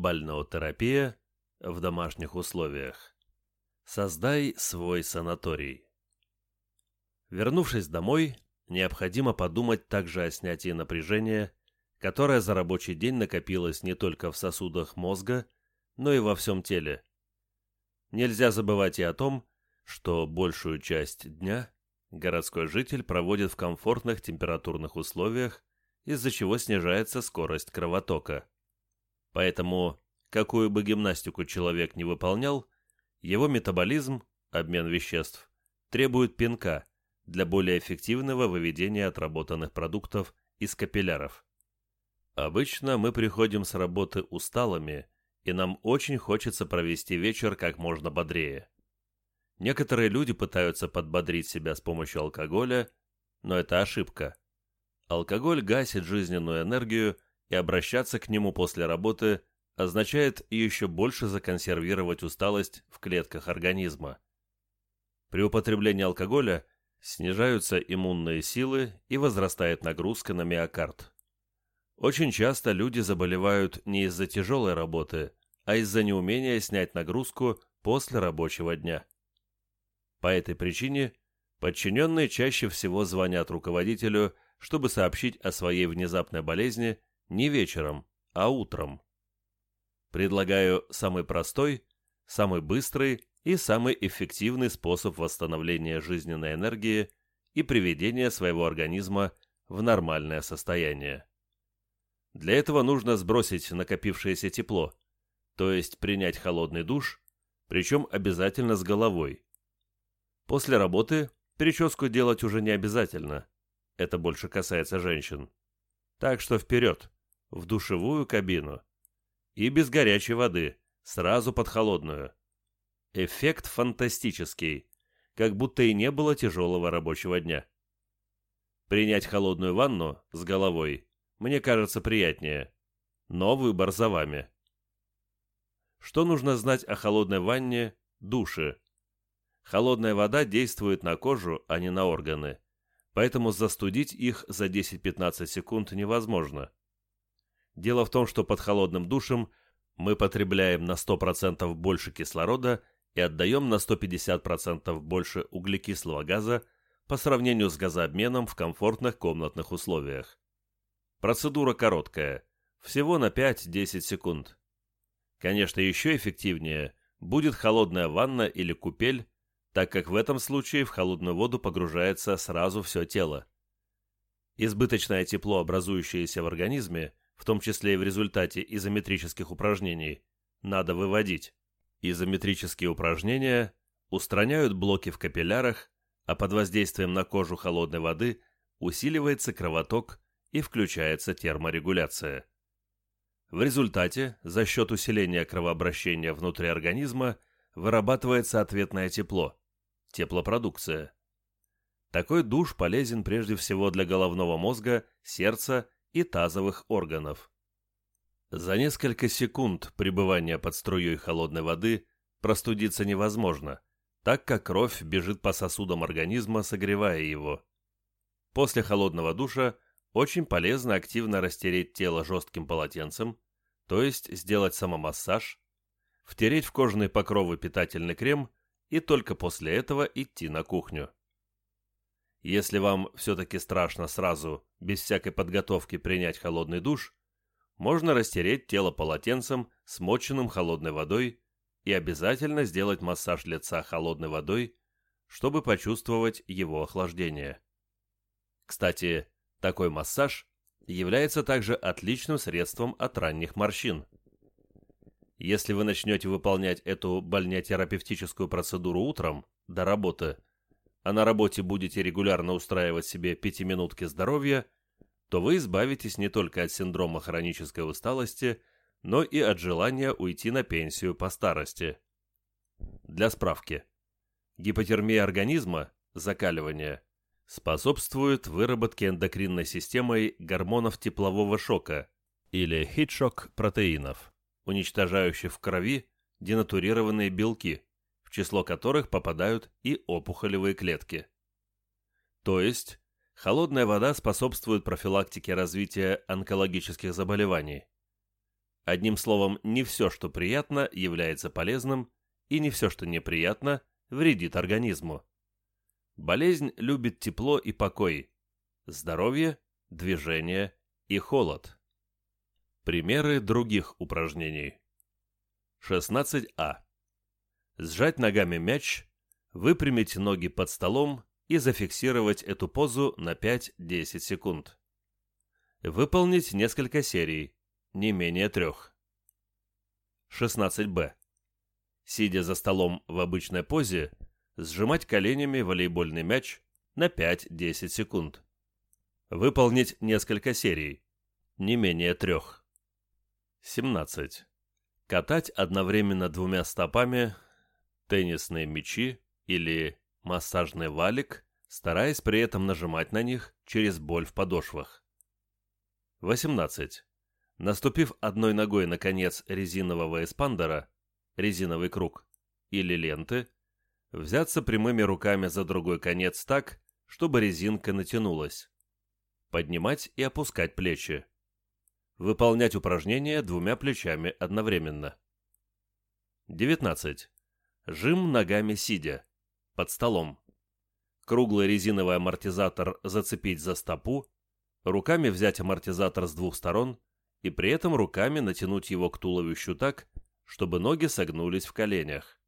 Бальнеотерапия в домашних условиях. Создай свой санаторий. Вернувшись домой, необходимо подумать также о снятии напряжения, которое за рабочий день накопилось не только в сосудах мозга, но и во всем теле. Нельзя забывать и о том, что большую часть дня городской житель проводит в комфортных температурных условиях, из-за чего снижается скорость кровотока. Поэтому, какую бы гимнастику человек не выполнял, его метаболизм, обмен веществ, требует пинка для более эффективного выведения отработанных продуктов из капилляров. Обычно мы приходим с работы усталыми, и нам очень хочется провести вечер как можно бодрее. Некоторые люди пытаются подбодрить себя с помощью алкоголя, но это ошибка. Алкоголь гасит жизненную энергию и обращаться к нему после работы означает еще больше законсервировать усталость в клетках организма. При употреблении алкоголя снижаются иммунные силы и возрастает нагрузка на миокард. Очень часто люди заболевают не из-за тяжелой работы, а из-за неумения снять нагрузку после рабочего дня. По этой причине подчиненные чаще всего звонят руководителю, чтобы сообщить о своей внезапной болезни не вечером, а утром. Предлагаю самый простой, самый быстрый и самый эффективный способ восстановления жизненной энергии и приведения своего организма в нормальное состояние. Для этого нужно сбросить накопившееся тепло, то есть принять холодный душ, причем обязательно с головой. После работы прическу делать уже не обязательно, это больше касается женщин. Так что вперед, в душевую кабину. И без горячей воды, сразу под холодную. Эффект фантастический, как будто и не было тяжелого рабочего дня. Принять холодную ванну с головой мне кажется приятнее, но выбор за вами. Что нужно знать о холодной ванне, душе? Холодная вода действует на кожу, а не на органы, поэтому застудить их за 10-15 секунд невозможно. Дело в том, что под холодным душем мы потребляем на 100% больше кислорода и отдаем на 150% больше углекислого газа по сравнению с газообменом в комфортных комнатных условиях. Процедура короткая, всего на 5-10 секунд. Конечно, еще эффективнее будет холодная ванна или купель, так как в этом случае в холодную воду погружается сразу все тело. Избыточное тепло, образующееся в организме, в том числе и в результате изометрических упражнений, надо выводить. Изометрические упражнения устраняют блоки в капиллярах, а под воздействием на кожу холодной воды усиливается кровоток и включается терморегуляция. В результате, за счет усиления кровообращения внутри организма, вырабатывается ответное тепло, теплопродукция. Такой душ полезен прежде всего для головного мозга, сердца и тазовых органов. За несколько секунд пребывания под струей холодной воды простудиться невозможно, так как кровь бежит по сосудам организма, согревая его. После холодного душа очень полезно активно растереть тело жестким полотенцем, то есть сделать самомассаж, втереть в кожаные покровы питательный крем и только после этого идти на кухню. Если вам все-таки страшно сразу, без всякой подготовки принять холодный душ, можно растереть тело полотенцем, смоченным холодной водой, и обязательно сделать массаж лица холодной водой, чтобы почувствовать его охлаждение. Кстати, такой массаж является также отличным средством от ранних морщин. Если вы начнете выполнять эту больнетерапевтическую процедуру утром, до работы – а на работе будете регулярно устраивать себе пятиминутки здоровья, то вы избавитесь не только от синдрома хронической усталости, но и от желания уйти на пенсию по старости. Для справки. Гипотермия организма, закаливание, способствует выработке эндокринной системой гормонов теплового шока или хит-шок протеинов, уничтожающих в крови денатурированные белки – число которых попадают и опухолевые клетки. То есть, холодная вода способствует профилактике развития онкологических заболеваний. Одним словом, не все, что приятно, является полезным, и не все, что неприятно, вредит организму. Болезнь любит тепло и покой, здоровье, движение и холод. Примеры других упражнений. 16а. Сжать ногами мяч, выпрямить ноги под столом и зафиксировать эту позу на 5-10 секунд. Выполнить несколько серий, не менее трех. 16б. Сидя за столом в обычной позе, сжимать коленями волейбольный мяч на 5-10 секунд. Выполнить несколько серий, не менее трех. 17. Катать одновременно двумя стопами теннисные мячи или массажный валик, стараясь при этом нажимать на них через боль в подошвах. 18. Наступив одной ногой на конец резинового эспандера, резиновый круг, или ленты, взяться прямыми руками за другой конец так, чтобы резинка натянулась. Поднимать и опускать плечи. Выполнять упражнения двумя плечами одновременно. 19. Жим ногами сидя. Под столом. Круглый резиновый амортизатор зацепить за стопу, руками взять амортизатор с двух сторон и при этом руками натянуть его к туловищу так, чтобы ноги согнулись в коленях.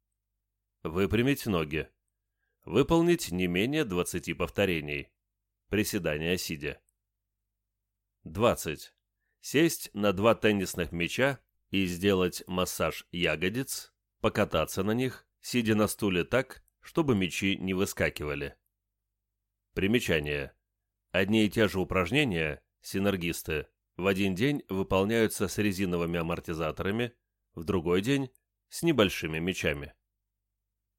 Выпрямить ноги. Выполнить не менее 20 повторений. Приседания сидя. 20 сесть на два теннисных мяча и сделать массаж ягодиц, покататься на них, сидя на стуле так, чтобы мячи не выскакивали. Примечание. Одни и те же упражнения, синергисты, в один день выполняются с резиновыми амортизаторами, в другой день – с небольшими мячами.